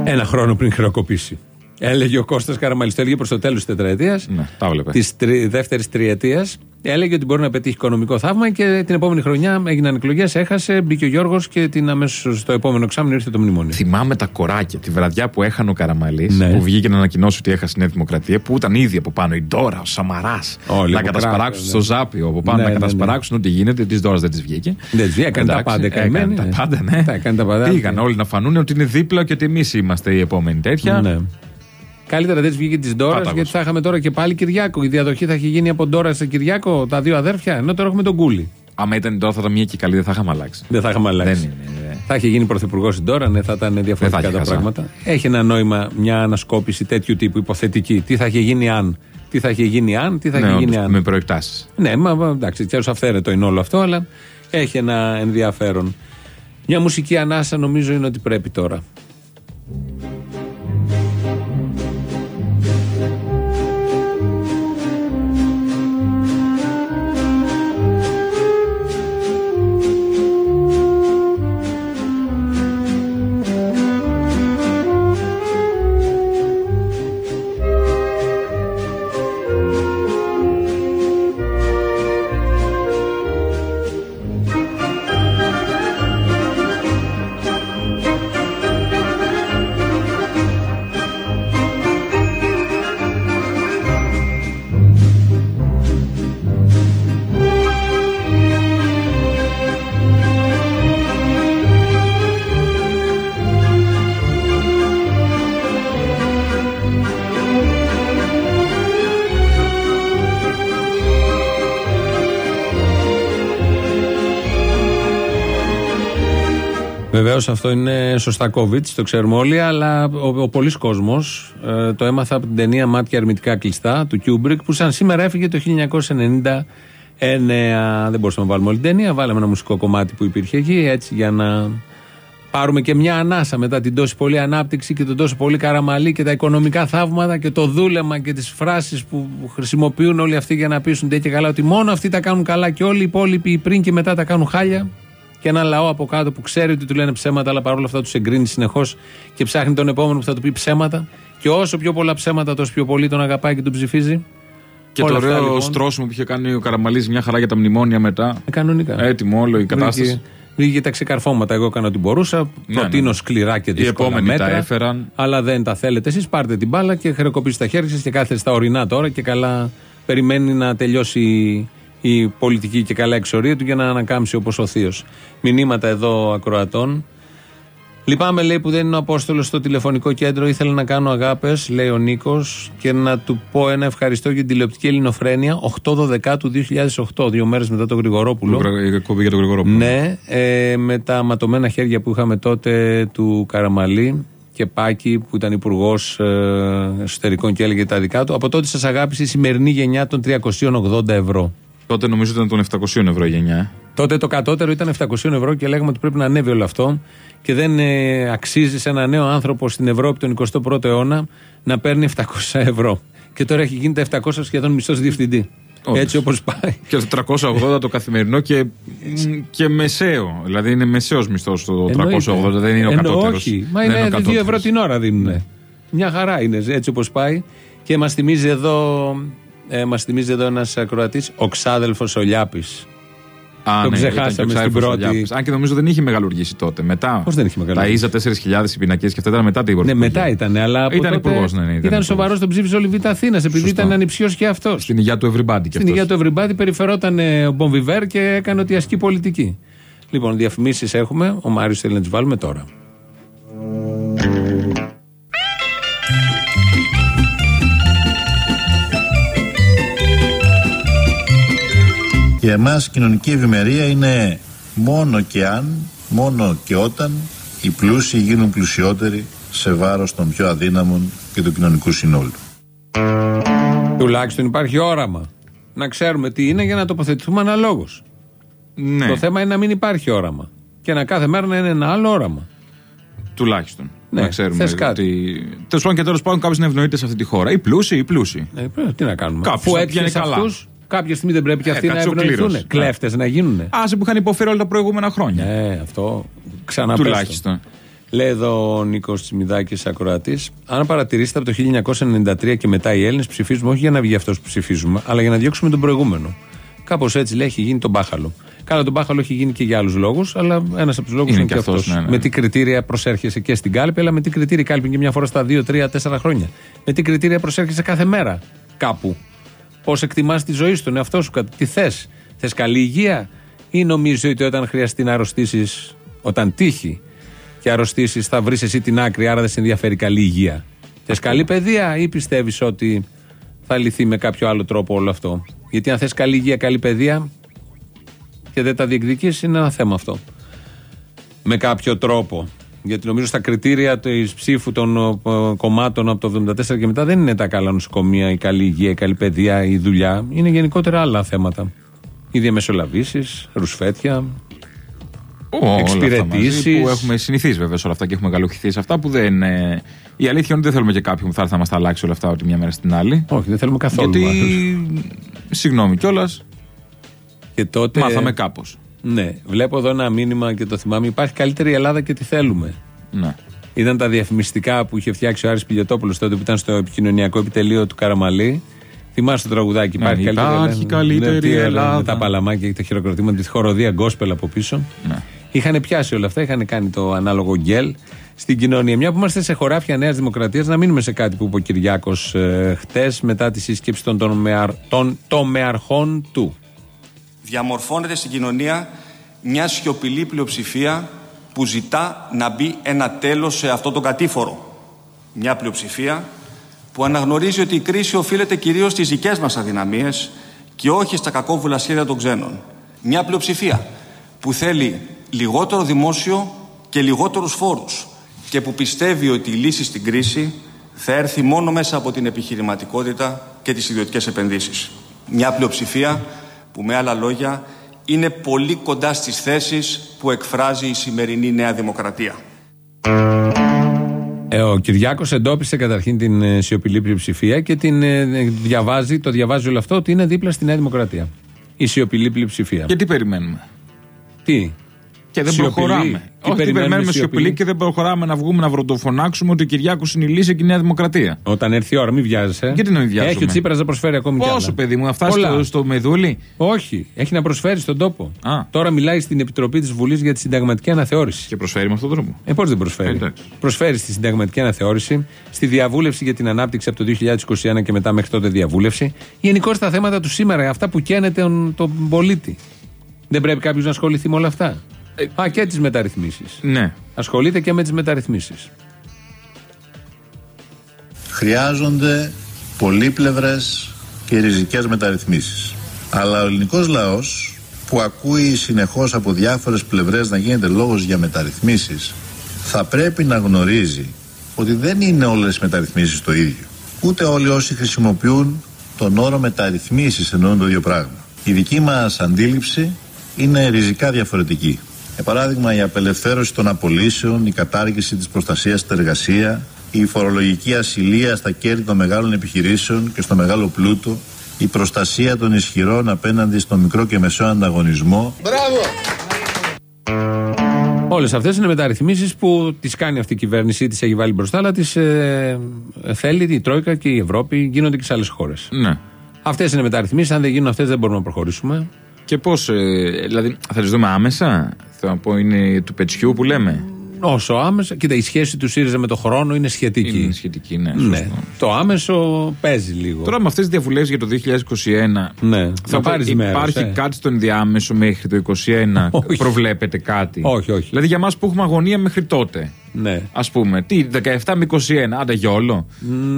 Ένα χρόνο πριν χρεοκοπήσει. Έλεγε ο Κώστας Καραμαλής, το έλεγε προς το τέλος της τετραετίας. Ναι, τα βλέπε. Της τρι, δεύτερης τριετίας. Έλεγε ότι μπορεί να πετύχει οικονομικό θαύμα και την επόμενη χρονιά έγιναν εκλογές, έχασε, μπήκε ο Γιώργος και την αμέσως στο επόμενο εξάμεινο ήρθε το μνημόνιο. Θυμάμαι τα κοράκια τη βραδιά που έχανε ο Καραμαλής, Ναι. που βγήκε να ανακοινώσει ότι έχασε η Νέα Δημοκρατία, που ήταν ήδη από πάνω η Ντόρα, ο Σαμαράς. Όλοι Να από κατασπαράξουν κράτη, στο ναι. Ζάπιο από πάνω, Ναι, να ναι, ναι. κατασπαράξουν ό,τι γίνεται. Της Ντόρας δεν της βγήκε. Δεν της βγήκε, έκανε τα Εντάξει, πάντα, καημένη, έκανε ναι. Τα πάντα, ναι. Τα έκανε τα πάντα. Πήγαν όλοι να φανούν ότι είναι δίπλα και ότι εμείς είμαστε οι επόμενοι τέτοια. Ναι. Καλύτερα δεν της βγήκε της Ντόρας, Πάταγος. γιατί θα είχαμε τώρα και πάλι Κυριάκο. Η διαδοχή θα έχει γίνει από Ντόρα σε Κυριάκο, τα δύο αδέρφια, ενώ τώρα έχουμε τον Κούλι. Άμα ήταν η Ντόρα θα ήταν μία και καλή, δεν θα είχαμε αλλάξει. Δεν θα είχαμε αλλάξει. Δεν είναι, ναι. Θα είχε γίνει πρωθυπουργός η Ντόρα, ναι, θα ήταν διαφορετικά είχε τα χαζά. πράγματα. Έχει ένα νόημα μια ανασκόπηση τέτοιου τύπου υποθετική. Τι θα είχε γίνει αν. Τι θα είχε γίνει αν, τι θα Ναι, είχε γίνει όντως, αν. με προεκτάσεις. Ναι, μα μα, εντάξει, έτσι αυθαίρετο είναι όλο αυτό, αλλά έχει ένα ενδιαφέρον. Μια μουσική ανάσα νομίζω είναι ότι πρέπει τώρα. Βεβαίως αυτό είναι Σοστακόβιτς, το ξέρουμε όλοι, αλλά ο, ο πολύς κόσμος το έμαθα από την ταινία Μάτια Ερμητικά Κλειστά του Κιούμπρικ, που σαν σήμερα έφυγε το 1999. Δεν μπορούσαμε να βάλουμε όλη την ταινία, βάλαμε ένα μουσικό κομμάτι που υπήρχε εκεί, έτσι για να πάρουμε και μια ανάσα μετά την τόση πολλή ανάπτυξη και τον τόσο πολύ Καραμανλή και τα οικονομικά θαύματα και το δούλεμα και τις φράσεις που χρησιμοποιούν όλοι αυτοί για να πείσουν τέτοια καλά ότι μόνο αυτοί τα κάνουν καλά και όλοι οι υπόλοιποι οι πριν και μετά τα κάνουν χάλια. Και ένα λαό από κάτω που ξέρει ότι του λένε ψέματα, αλλά παρόλα αυτά τους εγκρίνει συνεχώς και ψάχνει τον επόμενο που θα του πει ψέματα. Και όσο πιο πολλά ψέματα, τόσο πιο πολύ τον αγαπάει και τον ψηφίζει. Και Όλα το αυτά, ωραίο λοιπόν. στρώσιμο που είχε κάνει ο Καραμαλής μια χαρά για τα μνημόνια μετά. Ε, Κανονικά. Έτοιμο όλο η κατάσταση. Βρήκε, βρήκε τα ξεκαρφώματα. Εγώ έκανα ό,τι μπορούσα. Ναι, Προτείνω ναι. σκληρά και Οι δύσκολα επόμενοι μέτρα. τα έφεραν. Αλλά δεν τα θέλετε εσείς. Πάρτε την μπάλα και χρεοκοπήστε τα χέρια σας και κάθεστε στα ορεινά τώρα και καλά περιμένει να τελειώσει η πολιτική και καλά εξορία του για να ανακάμψει όπως ο Θείος. Μηνύματα εδώ ακροατών. Λυπάμαι, λέει, που δεν είναι ο Απόστολος στο τηλεφωνικό κέντρο. Ήθελα να κάνω αγάπες, λέει ο Νίκος, και να του πω ένα ευχαριστώ για την τηλεοπτική ελληνοφρένεια 8-12 του 2008, δύο μέρες μετά τον Γρηγορόπουλο. Η εκπομπή για τον Γρηγορόπουλο. Ναι, ε, με τα ματωμένα χέρια που είχαμε τότε του Καραμαλή και Πάκη που ήταν υπουργός ε, εσωτερικών και έλεγε τα δικά του. Από τότε σας αγάπησε η σημερινή γενιά των 380 ευρώ. Τότε νομίζω ήταν των 700 ευρώ η γενιά. ε. Τότε το κατώτερο ήταν 700 ευρώ και λέγαμε ότι πρέπει να ανέβει όλο αυτό και δεν ε, αξίζει σε ένα νέο άνθρωπο στην Ευρώπη τον 21ο αιώνα να παίρνει 700 ευρώ. Και τώρα έχει γίνει τα 700 σχεδόν μισθό διευθυντή. Όντως. Έτσι όπως πάει. Και το 380 το καθημερινό και, μ, και μεσαίο. Δηλαδή είναι μεσαίος μισθός το 380, Εννοείται. δεν είναι ο Εννοώ, κατώτερος. Όχι, μα είναι 2 ευρώ την ώρα δίνουν. Μια χαρά είναι έτσι όπως πάει. Και μας θυμίζει εδώ, ε, μας θυμίζει εδώ ένας ακροατής, ο ξάδελφος ο Λιάπη. Α, το ναι, ήταν και ο ξεχάσαμε στην Ξάριφος ο πρώτη. Λιάπης. Αν και νομίζω δεν είχε μεγαλουργήσει τότε. Μετά. Πώς δεν είχε μεγαλουργήσει; Τα Ίζα 4.000 οι πινακές και αυτά ήταν μετά την Ναι, Πρωθυπουργία. μετά ήταν, αλλά από Ήταν τότε υπουργός, ναι, ναι, ήταν ήταν υπουργός. σοβαρός στον ψήφισε όλη η Β' Αθήνας, επειδή Σωστό. ήταν ανυψιό και αυτός. Στην υγεία του Everybody και Στην υγεία αυτός. του Everybody περιφερόταν ε, ο Μπομβιβέρ και έκανε ότι ασκεί πολιτική. Λοιπόν, διαφημίσεις έχουμε. Ο Μάριος θέλει να τις βάλουμε τώρα. Για εμάς κοινωνική ευημερία είναι μόνο και αν, μόνο και όταν οι πλούσιοι γίνουν πλουσιότεροι σε βάρος των πιο αδύναμων και του κοινωνικού συνόλου. Τουλάχιστον υπάρχει όραμα. Να ξέρουμε τι είναι για να τοποθετηθούμε αναλόγως. Ναι, Το θέμα είναι να μην υπάρχει όραμα. Και να κάθε μέρα να είναι ένα άλλο όραμα. τουλάχιστον. Ναι, να ξέρουμε θες κάτι. ότι. Τέλος πάντων και τέλος πάντων κάποιος να ευνοείται σε αυτή τη χώρα. Οι πλούσιοι, οι πλούσιοι. Ε, πρέπει- τι να κάνουμε. Κάποιος Αφού να έτυχε πηγαίνει σε καλά. αυτούς, κάποια στιγμή δεν πρέπει και Ε, αυτοί να κατσοκλήρωση. ευνοηθούν. Ναι. Κλέφτες να γίνουν. Άσε που είχαν υποφέρει όλα τα προηγούμενα χρόνια. Ε, αυτό ξαναπέστο. Τουλάχιστον. Λέει εδώ ο Νίκος Τσιμιδάκης, ακροατής. Αν παρατηρήσετε από το 1993 και μετά οι Έλληνες ψηφίζουμε όχι για να βγει αυτός που ψηφίζουμε, αλλά για να διώξουμε τον προηγούμενο. Κάπως έτσι λέει, έχει γίνει τον μπάχαλο. Καλά, τον μπάχαλο έχει γίνει και για άλλους λόγους, αλλά ένας από τους λόγους Είναι είναι, και και αυτός, αυτός. ναι, ναι. Με τι κριτήρια προσέρχεσαι και στην κάλπη, αλλά με τι κριτήρια η κάλπη είναι και μια φορά στα 2, 3, 4 χρόνια. Με τι κριτήρια προσέρχεσαι κάθε μέρα κάπου. Πώς εκτιμάς τη ζωή σου, τον εαυτό σου, κα- τι θες. Θες καλή υγεία, ή νομίζεις ότι όταν χρειαστεί να αρρωστήσεις, όταν τύχει και αρρωστήσεις, θα βρεις εσύ την άκρη, άρα δεν σε ενδιαφέρει καλή υγεία. Θες καλή παιδεία, ή πιστεύεις ότι θα λυθεί με κάποιο άλλο τρόπο όλο αυτό; Γιατί αν θες καλή υγεία, καλή παιδεία και δεν τα διεκδικείς είναι ένα θέμα αυτό. Με κάποιο τρόπο. Γιατί νομίζω στα κριτήρια της ψήφου των ε, κομμάτων από το 1974 και μετά δεν είναι τα καλά νοσοκομεία, η καλή υγεία, η καλή παιδεία, η δουλειά. Είναι γενικότερα άλλα θέματα. Οι διαμεσολαβήσεις, ρουσφέτια. Όλα αυτά μαζί Εξυπηρετήσεις. Που έχουμε συνηθίσει βέβαια σε όλα αυτά και έχουμε καλοχυθεί σε αυτά που δεν. ε, η αλήθεια είναι ότι δεν θέλουμε και κάποιον που θα έρθει να μας τα αλλάξει όλα αυτά ότι μια μέρα στην άλλη. Όχι, δεν θέλουμε καθόλου. Γιατί. άλλους. Συγγνώμη κιόλας, Και τότε. μάθαμε κάπως. Ναι, βλέπω εδώ ένα μήνυμα και το θυμάμαι. Υπάρχει καλύτερη Ελλάδα και τι θέλουμε. Ναι. Ήταν τα διαφημιστικά που είχε φτιάξει ο Άρης Πιλιοτόπουλος τότε που ήταν στο επικοινωνιακό επιτελείο του Καραμαλή. Θυμάσαι το τραγουδάκι. Ναι, Υπάρχει, υπάρχει καλύτερη τι έλεγε, Ελλάδα. Με τα παλαμάκια και τα χειροκροτήματα, τη χοροδία γκόσπελ από πίσω. Ναι. Είχαν πιάσει όλα αυτά, είχαν κάνει το ανάλογο γκέλ στην κοινωνία. Μια που είμαστε σε χωράφια Νέα Δημοκρατία, να μείνουμε σε κάτι που είπε ο Κυριάκο ε, χτε μετά τη σύσκεψη των, τομεαρ, των τομεαρχών του. Διαμορφώνεται στην κοινωνία μια σιωπηλή πλειοψηφία που ζητά να μπει ένα τέλος σε αυτό το κατήφορο. Μια πλειοψηφία που αναγνωρίζει ότι η κρίση οφείλεται κυρίως στις δικές μας αδυναμίες και όχι στα κακόβουλα σχέδια των ξένων. Μια πλειοψηφία που θέλει λιγότερο δημόσιο και λιγότερους φόρους και που πιστεύει ότι η λύση στην κρίση θα έρθει μόνο μέσα από την επιχειρηματικότητα και τις ιδιωτικές επενδύσεις. Μια πλειοψηφία που με άλλα λόγια είναι πολύ κοντά στις θέσεις που εκφράζει η σημερινή Νέα Δημοκρατία. Ε, ο Κυριάκος εντόπισε καταρχήν την ε, σιωπηλή πλειοψηφία και την ε, διαβάζει, το διαβάζει όλο αυτό ότι είναι δίπλα στη Νέα Δημοκρατία. Η σιωπηλή πλειοψηφία. Και τι περιμένουμε; Τι; Και δεν Σιωπηλή. προχωράμε. Τι Όχι, τι περιμένουμε περιμένουμε σιωπηλή. σιωπηλή και δεν προχωράμε να βγούμε να βροντοφωνάξουμε ότι ο Κυριάκο είναι η λύση και η Νέα Δημοκρατία. Όταν έρθει η ώρα, μην βιάζεσαι. Γιατί να μην βιάζομαι; Έχει ο Τσίπρας να προσφέρει ακόμη κι άλλα. Πόσο παιδί μου, να φτάσει Πολλά. στο, στο μεδούλι; Όχι, έχει να προσφέρει στον τόπο. Α. Τώρα μιλάει στην Επιτροπή της Βουλής για τη συνταγματική αναθεώρηση. Και προσφέρει με αυτόν τον τρόπο; Ε, πώς δεν προσφέρει; Ε, εντάξει. προσφέρει στη συνταγματική αναθεώρηση, στη διαβούλευση για την ανάπτυξη από το 2021 και μετά μέχρι τότε διαβούλευση. Γενικώ τα θέματα του σήμερα, αυτά που καίνεται τον, τον πολίτη. Δεν πρέπει κάποιος να ασχοληθεί με όλα αυτά. Α, και τις μεταρρυθμίσεις. Ναι. Ασχολείται και με τις μεταρρυθμίσεις. Χρειάζονται πολύπλευρες και ριζικές μεταρρυθμίσεις. Αλλά ο ελληνικός λαός που ακούει συνεχώς από διάφορες πλευρές να γίνεται λόγος για μεταρρυθμίσεις θα πρέπει να γνωρίζει ότι δεν είναι όλες οι μεταρρυθμίσεις το ίδιο. Ούτε όλοι όσοι χρησιμοποιούν τον όρο μεταρρυθμίσεις εννοούν το ίδιο πράγμα. Η δική μας αντίληψη είναι ριζικά διαφορετική. Για παράδειγμα, η απελευθέρωση των απολύσεων, η κατάργηση της προστασίας στην εργασία, η φορολογική ασυλία στα κέρδη των μεγάλων επιχειρήσεων και στο μεγάλο πλούτο, η προστασία των ισχυρών απέναντι στο μικρό και μεσαίο ανταγωνισμό, Όλες αυτές είναι μεταρρυθμίσεις που τις κάνει αυτή η κυβέρνηση, τις έχει βάλει μπροστά, αλλά τις ε, θέλει η Τρόικα και η Ευρώπη, γίνονται και σε άλλες χώρες. ναι. Αυτές είναι μεταρρυθμίσεις. Αν δεν γίνουν αυτές, δεν μπορούμε να προχωρήσουμε. Και πώς. δηλαδή, θα τις δούμε άμεσα; Θα πω είναι του πετσιού που λέμε. Όσο άμεσα. Κοίτα, η σχέση του ΣΥΡΙΖΑ με το χρόνο είναι σχετική. Είναι σχετική, ναι. Ναι. σωστό. Το άμεσο παίζει λίγο. Τώρα με αυτές τις διαβουλεύσεις για το 2021. Ναι. Θα Να πάρεις υπάρχει μέρος, ε. κάτι στο ενδιάμεσο μέχρι το 2021. Όχι. Προβλέπετε κάτι; Όχι, όχι. Δηλαδή για εμά που έχουμε αγωνία μέχρι τότε. Ναι. Α πούμε, τι, 17 με 21, άντε γιόλο.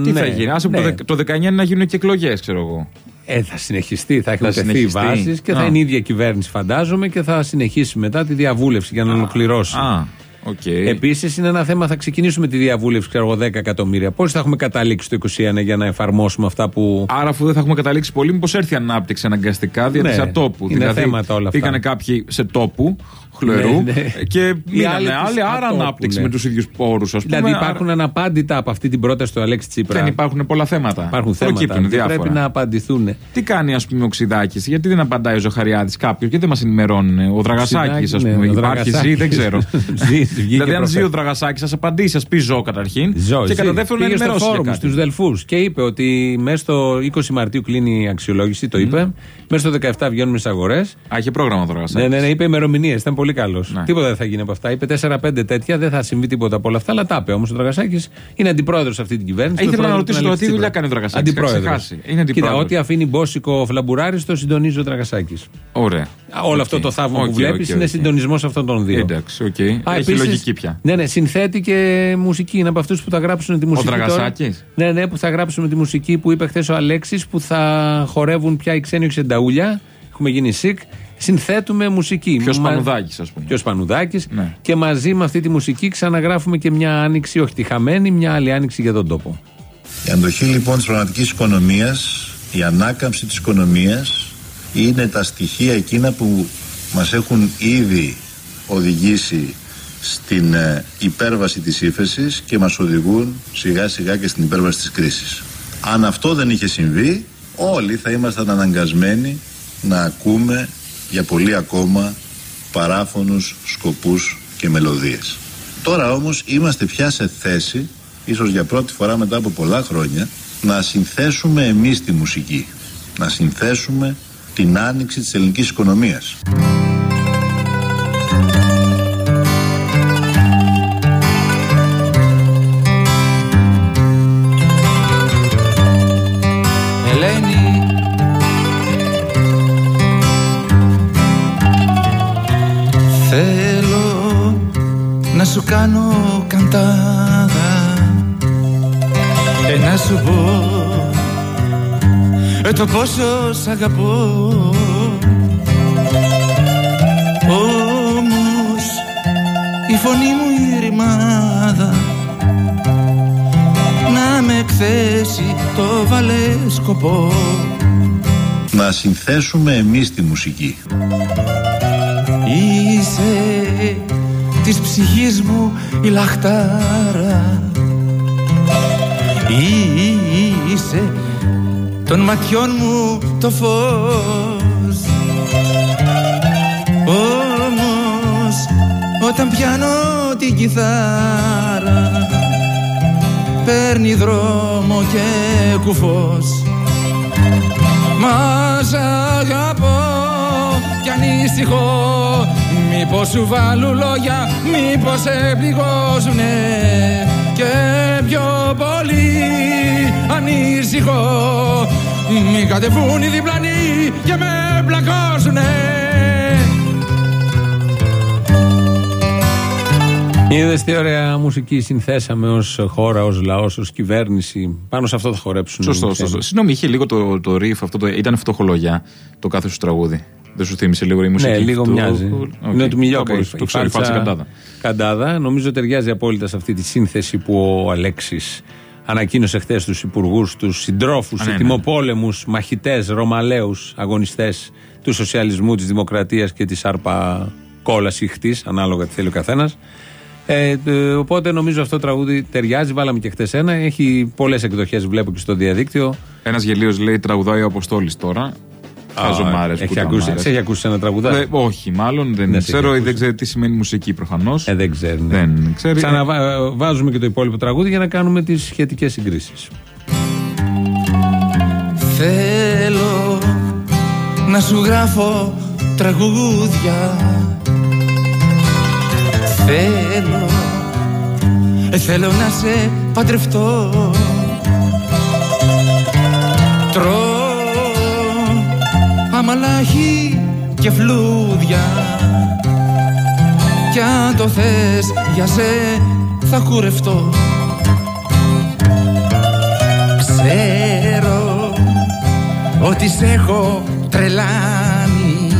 Τι ναι, θα γίνει, άσε που ναι. το, δεκ- το 19 να γίνουν και εκλογές, ξέρω εγώ. Ε, θα συνεχιστεί, θα έχουν Θα τεθεί οι συνεχιστεί. βάσεις και θα Α. είναι η ίδια κυβέρνηση, φαντάζομαι, και θα συνεχίσει μετά τη διαβούλευση για να ολοκληρώσει. Α, οκ. Επίσης, είναι ένα θέμα, θα ξεκινήσουμε τη διαβούλευση, ξέρω εγώ, 10 εκατομμύρια. Πώς θα έχουμε καταλήξει το 2021 για να εφαρμόσουμε αυτά που. Άρα, αφού δεν θα έχουμε καταλήξει πολύ, μήπως έρθει η ανάπτυξη αναγκαστικά δια Ναι, της ατόπου. είναι δηλαδή, θέματα όλα αυτά. πήγανε κάποιοι σε τόπου, χλωερού, Ναι, ναι. και Οι μείνανε άλλοι άλλοι, της άρα ατόπου, ανάπτυξη ναι. με τους ίδιους πόρους, ας πούμε. Δηλαδή, άρα υπάρχουν αναπάντητα από αυτή την πρόταση του Αλέξη Τσίπρα. Δεν υπάρχουν πολλά θέματα. Υπάρχουν θέματα Προκύπτουν και διάφορα. πρέπει να απαντηθούν. Τι κάνει, ας πούμε, ο Ξιδάκη, γιατί δεν απαντάει ο Ζαχαριάδης κάποιο και δεν μας ενημερώνουν. Ο Δραγασάκης, ας Ξιδάκη, πούμε, ναι, ο υπάρχει, ζει, Δραγασάκης. δεν ξέρω. Ζει, βγήκε δηλαδή, αν προχθές. ζει ο Δραγασάκης, σα απαντήσει, σα πει ζω καταρχήν. Ζω, και κατά ζει. δεύτερον, να Πήγε στο ενημερώσει. για φόρουμ κάτι. στους Δελφούς και είπε ότι μέσα στο 20 Μαρτίου κλείνει η αξιολόγηση, το είπε. Μέσα στο 17 βγαίνουμε στις αγορές. Α, είχε πρόγραμμα ο Δραγασάκης. Ναι, ναι, ναι, είπε ημερομηνίες, ήταν πολύ καλός. Ναι. Τίποτα δεν θα γίνει από αυτά. Είπε 4-5 τέτοια, δεν θα συμβεί τίποτα από όλα αυτά, αλλά τα είπε όμως ο Δραγασάκης. Είναι αντιπρόεδρος σε αυτή την κυβέρνηση. Ε, ήθελα με να πρόεδρο τον ρωτήσω τώρα Αλέξη τι δουλειά Τσίπρα. κάνει ο Δραγασάκης, είχα Αντιπρόεδρος. ξεχάσει. Είναι Κοίτα, αντιπρόεδρος. ό,τι αφήνει μπόσικο φλαμπουράρι, το συντονίζει ο Δραγασάκης. Ωραία. Όλο Οκ. αυτό το θαύμα Οκ, που βλέπεις οκ, είναι οκ. συντονισμός αυτών των δύο. Εντάξει, οκ. Α, Έχει επίσης- λογική πια. Ναι, ναι, συνθέτει και μουσική. Είναι από αυτούς που θα γράψουν τη μουσική. τώρα. Δραγασάκης; Ναι, ναι, που θα γράψουν τη μουσική που είπε χθες ο Αλέξης, που θα χορεύουν πια οι ξένοι οξενταούλια. Έχουμε γίνει σικ. Συνθέτουμε μουσική. Ποιο Μα- Πανουδάκης, ας πούμε. Ποιο Πανουδάκης. Ναι. Και μαζί με αυτή τη μουσική ξαναγράφουμε και μια άνοιξη, όχι τη χαμένη, μια άλλη άνοιξη για τον τόπο. Η αντοχή λοιπόν της πραγματικής οικονομίας, η ανάκαμψη της οικονομίας είναι τα στοιχεία εκείνα που μας έχουν ήδη οδηγήσει στην ε, υπέρβαση της ύφεσης και μας οδηγούν σιγά σιγά και στην υπέρβαση της κρίσης. Αν αυτό δεν είχε συμβεί, όλοι θα ήμασταν αναγκασμένοι να ακούμε για πολύ ακόμα παράφωνους σκοπούς και μελωδίες. Τώρα όμως είμαστε πια σε θέση, ίσως για πρώτη φορά μετά από πολλά χρόνια, να συνθέσουμε εμείς τη μουσική. Να συνθέσουμε την άνοιξη της ελληνικής οικονομίας. Κάνω καντάδα. Και να σου πω ε, το πόσο σ' αγαπώ. Όμως η φωνή μου η ρημάδα. Να με εκθέσει το βάλε σκοπό. Να συνθέσουμε εμείς τη μουσική. Είσαι της ψυχής μου η λαχτάρα. Είσαι των ματιών μου το φως. Όμως όταν πιάνω την κιθάρα Παίρνει δρόμο και κουφός. Μας σ' αγαπώ κι ανησυχώ Μήπως σου βάλουν λόγια, μήπως σε πληγώσουνε Και πιο πολύ ανησυχώ Μη κατεβούν οι διπλανοί και με πλακώσουνε Είδες τι ωραία μουσική συνθέσαμε ως χώρα, ως λαός, ως κυβέρνηση. Πάνω σε αυτό θα χορέψουν. Σωστό, οι ξένοι. σωστό. Συγγνώμη, είχε λίγο το, το riff αυτό. Το, ήταν φτωχολόγια το κάθε σου τραγούδι. Δεν σου θύμισε λίγο η μουσική. Ναι, λίγο του- μοιάζει. Οκ. Είναι του Μηλιώκα. Κάπως η Το ξέρω, η φάλτσα φάλτσα καντάδα. Καντάδα. Νομίζω ταιριάζει απόλυτα σε αυτή τη σύνθεση που ο Αλέξης ανακοίνωσε χθες στους υπουργούς, τους συντρόφους, Α, ναι, ναι. ετοιμοπόλεμους, μαχητές, ρωμαλαίους, αγωνιστές του σοσιαλισμού, της δημοκρατίας και της άρπα κόλλα ή χτή, ανάλογα τι θέλει ο καθένας. Ε, ε, οπότε νομίζω αυτό το τραγούδι ταιριάζει. Βάλαμε και χτες ένα. Έχει πολλές εκδοχές, βλέπω και στο διαδίκτυο. Ένας γελίος λέει τραγουδάει ο Αποστόλης τώρα. Χαζομάρες έχει ακούσει, σε έχει ακούσει ένα τραγουδάκι. Ε, όχι, μάλλον δεν Δεν σε ξέρω έχει ή δεν ακούσει. ξέρει τι σημαίνει μουσική προφανώς. Ε, δεν ξέρει. ναι. Δεν ξέρει. Ξαναβάζουμε και το υπόλοιπο τραγούδι για να κάνουμε τις σχετικές συγκρίσεις. Θέλω να σου γράφω τραγούδια Θέλω, θέλω να σε παντρευτώ αμαλάχη και φλούδια. Κι αν το θες για σε θα κουρευτώ. Ξέρω ότι σε έχω τρελάνει.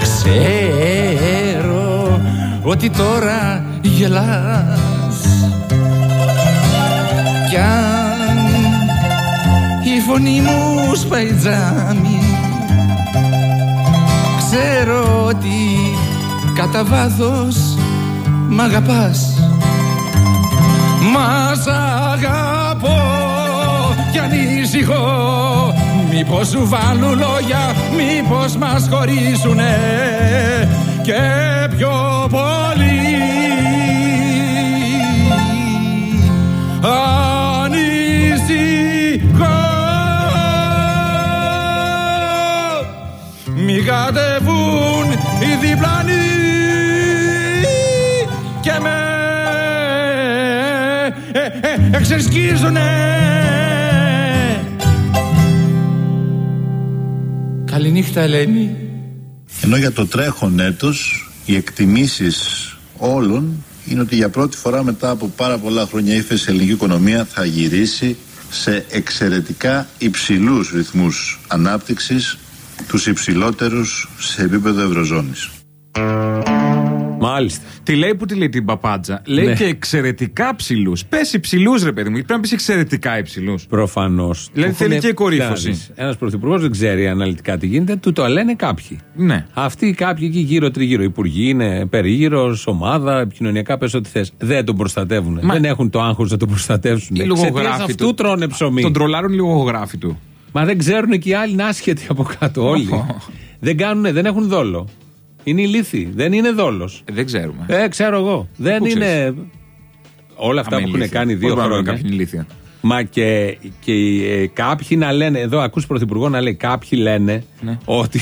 Ξέρω ότι τώρα γελάς. Κι αν η φωνή μου σπάει τζάμι Ξέρω ότι κατά βάθος μ' αγαπάς. Μας αγαπώ κι ανησυχώ. Μήπως σου βάλουν λόγια, μήπως μας χωρίσουνε. Και πιο πολύ κατεβούν οι διπλανοί και με ε, ε, εξεσκίζουνε. Καληνύχτα Ελένη. Ενώ για το τρέχον έτος οι εκτιμήσεις όλων είναι ότι για πρώτη φορά μετά από πάρα πολλά χρόνια ύφεση η ελληνική οικονομία θα γυρίσει σε εξαιρετικά υψηλούς ρυθμούς ανάπτυξης τους υψηλότερους σε επίπεδο ευρωζώνης. Μάλιστα. Τη λέει που τη λέει την παπάντζα; Λέει Ναι. και εξαιρετικά ψηλούς. Πες υψηλούς, ρε παιδί μου. Γιατί πρέπει να πεις εξαιρετικά υψηλούς. Προφανώς. Δηλαδή θέλει και κορύφωση. Ένας πρωθυπουργός δεν ξέρει αναλυτικά τι γίνεται, του το λένε κάποιοι. Ναι. Αυτοί οι κάποιοι εκεί γύρω-τριγύρω, υπουργοί είναι περίγυρος, ομάδα, επικοινωνιακά, πες ό,τι θες. Δεν τον προστατεύουν. Μα- Δεν έχουν το άγχος να τον προστατεύσουν. Οι Εξαιτίας λογογράφοι αυτού του. τρώνε ψωμί. Τον τρολάρουν οι λογογράφοι του. Μα δεν ξέρουν και οι άλλοι είναι άσχετοι από κάτω όλοι. δεν, κάνουνε, δεν έχουν δόλο. Είναι ηλίθιοι. Δεν είναι δόλος. Ε, δεν ξέρουμε. Ε, ξέρω εγώ. Δεν Πού είναι. ξέρεις; Όλα αυτά Άμα που είναι έχουν ηλίθια. κάνει Πώς δύο μπορούμε να χρόνια. πούμε κάποιον ηλίθια. Μα και, και ε, κάποιοι να λένε, εδώ ακούς πρωθυπουργό να λέει κάποιοι λένε Ναι. ότι.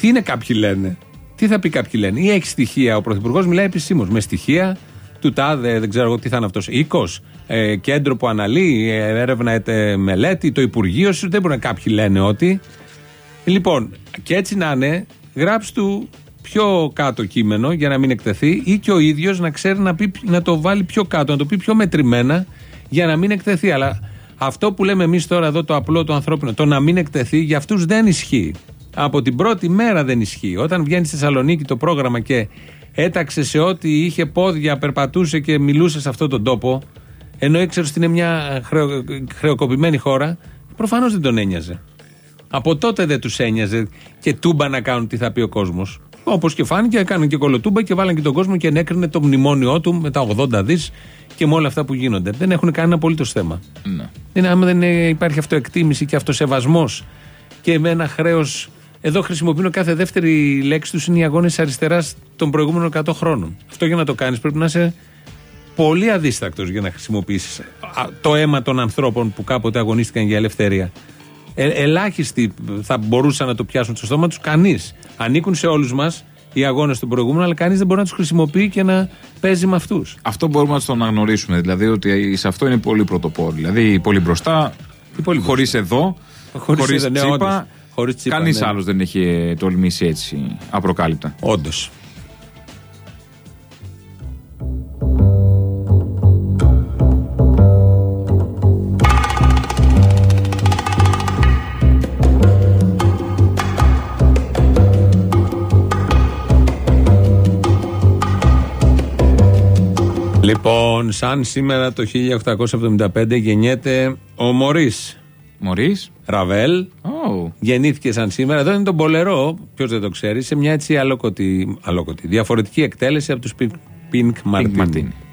Τι είναι κάποιοι λένε; Τι θα πει κάποιοι λένε; Ή έχει στοιχεία. Ο πρωθυπουργός μιλάει επισήμως με στοιχεία του τάδε, δεν ξέρω εγώ τι θα είναι αυτός. Οίκος, ε, κέντρο που αναλύει, ε, έρευνα, ε, μελέτη, το Υπουργείο. σου, Δεν μπορεί να κάποιοι λένε ότι. Λοιπόν, και έτσι να είναι, γράψει του πιο κάτω κείμενο για να μην εκτεθεί ή και ο ίδιος να ξέρει να, πει, να το βάλει πιο κάτω, να το πει πιο μετρημένα για να μην εκτεθεί. Αλλά αυτό που λέμε εμείς τώρα εδώ, το απλό, το ανθρώπινο, το να μην εκτεθεί, για αυτούς δεν ισχύει. Από την πρώτη μέρα δεν ισχύει. Όταν βγαίνει στη Θεσσαλονίκη το πρόγραμμα και έταξε σε ό,τι είχε πόδια, περπατούσε και μιλούσε σε αυτόν τον τόπο, ενώ ήξερε ότι είναι μια χρεο, χρεοκοπημένη χώρα, προφανώς δεν τον ένοιαζε. Από τότε δεν τους ένοιαζε και τούμπα να κάνουν τι θα πει ο κόσμος. Όπως και φάνηκε, έκαναν και κολοτούμπα και βάλαν και τον κόσμο και ενέκρινε το μνημόνιό του με τα 80 δις και με όλα αυτά που γίνονται. Δεν έχουν κανένα απολύτως θέμα. Ναι. Είναι, άμα δεν ε, υπάρχει αυτοεκτίμηση και αυτοσεβασμός και με ένα χρέος. Εδώ χρησιμοποιούν κάθε δεύτερη λέξη τους είναι οι αγώνες αριστεράς των προηγούμενων 100 χρόνων. Αυτό για να το κάνεις πρέπει να είσαι πολύ αδίστακτος για να χρησιμοποιήσεις το αίμα των ανθρώπων που κάποτε αγωνίστηκαν για ελευθερία. Ε, ελάχιστοι θα μπορούσαν να το πιάσουν στο στόμα τους, κανείς. Ανήκουν σε όλους μας οι αγώνες των προηγούμενων, αλλά κανείς δεν μπορεί να τους χρησιμοποιεί και να παίζει με αυτούς. Αυτό μπορούμε να το αναγνωρίσουμε. Δηλαδή ότι σε αυτό είναι πολύ πρωτοπόρο. Δηλαδή πολύ μπροστά, πολύ χωρίς εδώ, Χωρίς χωρίς εδώ, ναι, όντως. τσίπα. Χωρίς τσίπα, Κανείς ναι. άλλος δεν έχει τολμήσει έτσι απροκάλυπτα. Όντως. Λοιπόν, σαν σήμερα το 1875 γεννιέται ο Μωρίς Μωρή. Ραβέλ. Oh. Γεννήθηκε σαν σήμερα. Εδώ είναι τον Πολερό, ποιος δεν το ξέρει, σε μια έτσι αλόκοτη, αλόκοτη διαφορετική εκτέλεση από τους Pink Martini. Martini.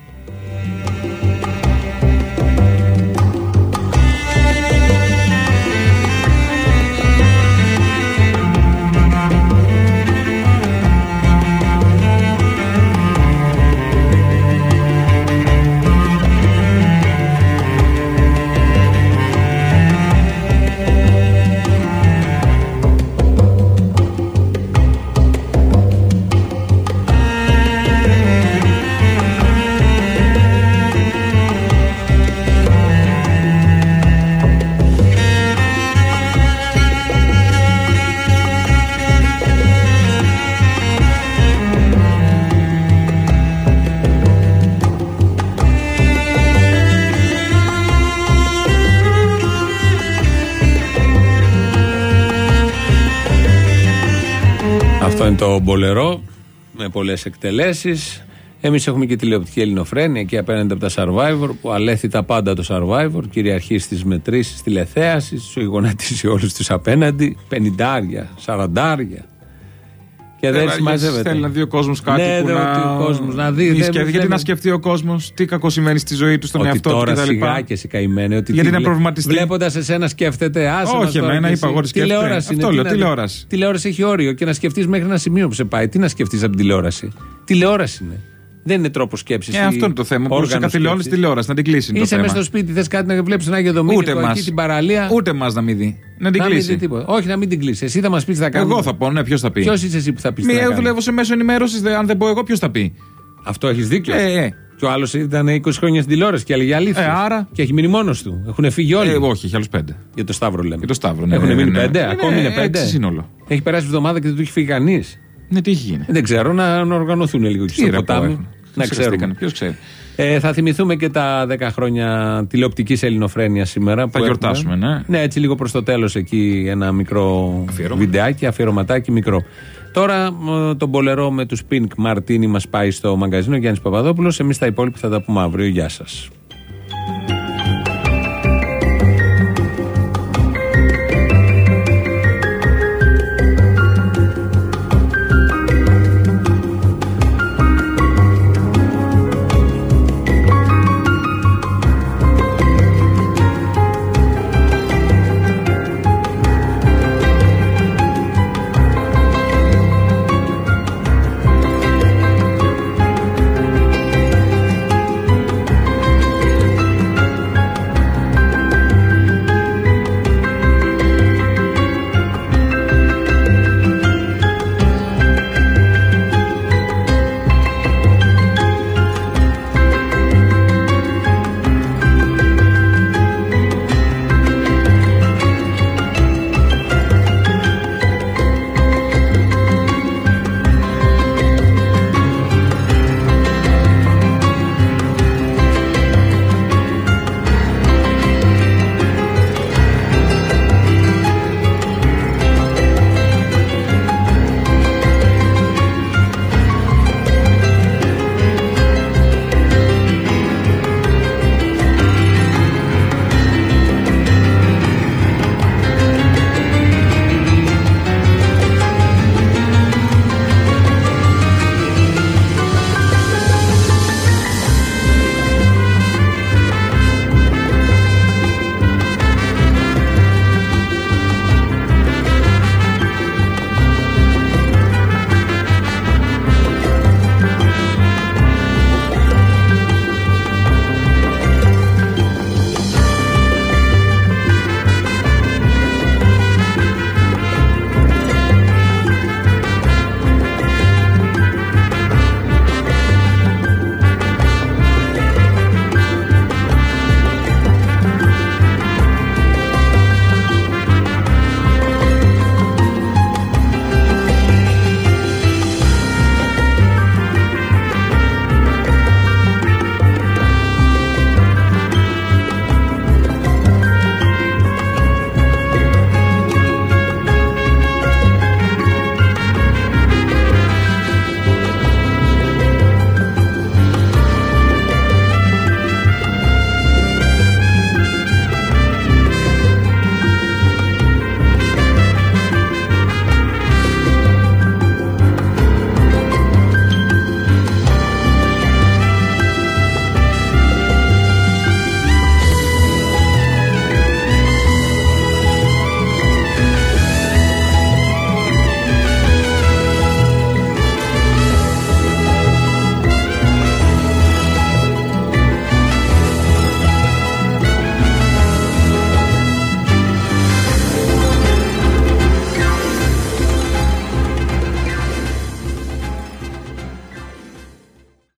Το Μπολερό με πολλές εκτελέσεις. Εμείς έχουμε και τηλεοπτική ελληνοφρένεια εκεί απέναντι από τα Survivor που αλέθη τα πάντα το Survivor, κυριαρχεί στις μετρήσεις τηλεθέασης, σου γονατίσεις όλους τους απέναντι, πενηντάρια, σαραντάρια. Και δεν συμμαζεύεται. Θέλει να δει ο κόσμο κάτι Ναι, που δεν- να... ότι ο κόσμος να δει, μη δεν- σκέφτεται. δεν- Γιατί να σκεφτεί ο κόσμος τι κακό συμβαίνει στη ζωή του, στον Ότι εαυτό του τώρα κτλ. σιγά και εσύ καημένε. Ότι Γιατί τι να βλέ- προβληματιστεί. Βλέποντας εσένα σκέφτεται. Άσε Όχι μας τώρα εμένα, κι είπα εσύ. εγώ ότι σκέφτεται. Τηλεόραση Αυτό είναι. λέω, τι να- τηλεόραση. Τηλεόραση έχει όριο και να σκεφτείς μέχρι ένα σημείο που σε πάει. Τι να σκεφτείς από την τηλεόραση; Τηλεόραση είναι. Δεν είναι τρόπος σκέψης. Ε, αυτό είναι το θέμα. Μπορούσε καθυλώνει τηλεόραση να την κλείσει. είναι το Είσαι μέσα θέμα. στο σπίτι, θες κάτι να βλέπεις ένα Αγιο Ούτε εκεί μας. την παραλία. Ούτε μας να μην δει. Να την να μην κλείσει. δει τίποτα. Όχι, να μην την κλείσει. Εσύ θα μας πεις τι θα κάνει. Εγώ θα πω, ναι, ποιος θα πει. Ποιος είσαι εσύ που θα πεις. Μη, εγώ δουλεύω σε μέσο ενημέρωσης, αν δεν πω εγώ, ποιος θα πει. Αυτό έχεις δίκιο. Ε, ε. Και ο άλλος ήταν 20 χρόνια στην τηλεόραση και έλεγε αλήθεια. Ε, άρα. Και έχει μείνει μόνος του. Έχουν φύγει όλοι. Ε, όχι, έχει άλλους πέντε. Για το Σταύρο λέμε. Για το Σταύρο, ναι. Έχουν ναι, μείνει ναι, ναι. πέντε. Είναι Ακόμη είναι έξι πέντε. σύνολο. Έχει περάσει εβδομάδα και δεν του έχει φύγει κανείς. Ναι, τι έχει γίνει. Δεν ξέρω, να, να οργανωθούν λίγο εκεί Τι στο ρεπό ποτάμι. έχουν. Να ξέρουμε. Ποιος ξέρει. Ε, θα θυμηθούμε και τα 10 χρόνια τηλεοπτικής ελληνοφρένειας σήμερα. που γιορτάσουμε, έχουμε. ναι. Ναι, έτσι λίγο προς το τέλος εκεί ένα μικρό Αφιέρωμα. βιντεάκι, αφιερωματάκι μικρό. Τώρα ε, τον Πολερό με τους Pink Μαρτίνι μας πάει στο μαγκαζίνο Γιάννης Παπαδόπουλος. Εμείς τα υπόλοιπα θα τα πούμε αύριο. Γεια σας.